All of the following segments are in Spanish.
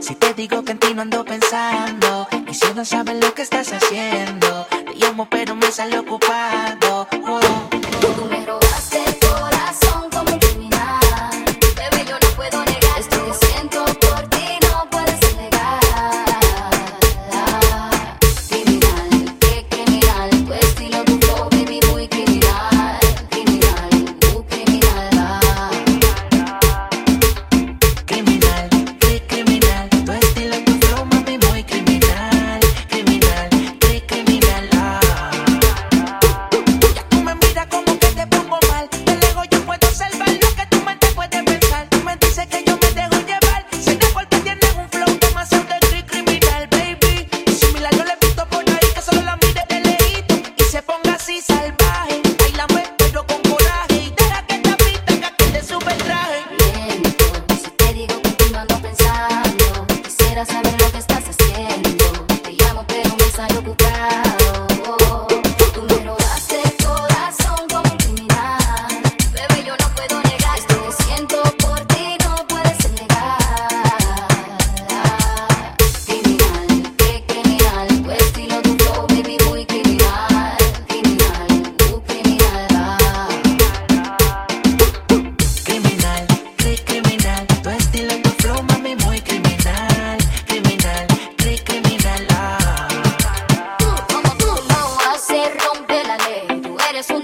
Si te digo que en ti no ando pensando Y si no sabes lo que estás haciendo Te llamo pero me sale ocupado. Pásalo.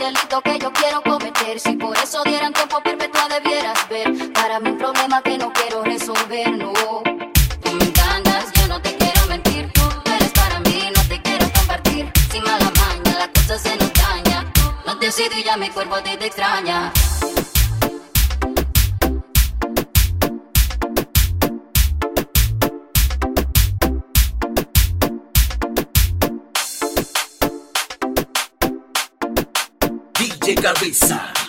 delito que yo quiero cometer. Si por eso dieran tiempo perpetuo debieras ver. Para mí un problema que no quiero resolver, no. Tú me encantas, yo no te quiero mentir. Tú eres para mí, no te quiero compartir. Sin mala maña, la cosa se nos daña. No te decido y ya mi cuerpo te extraña. llega Visa.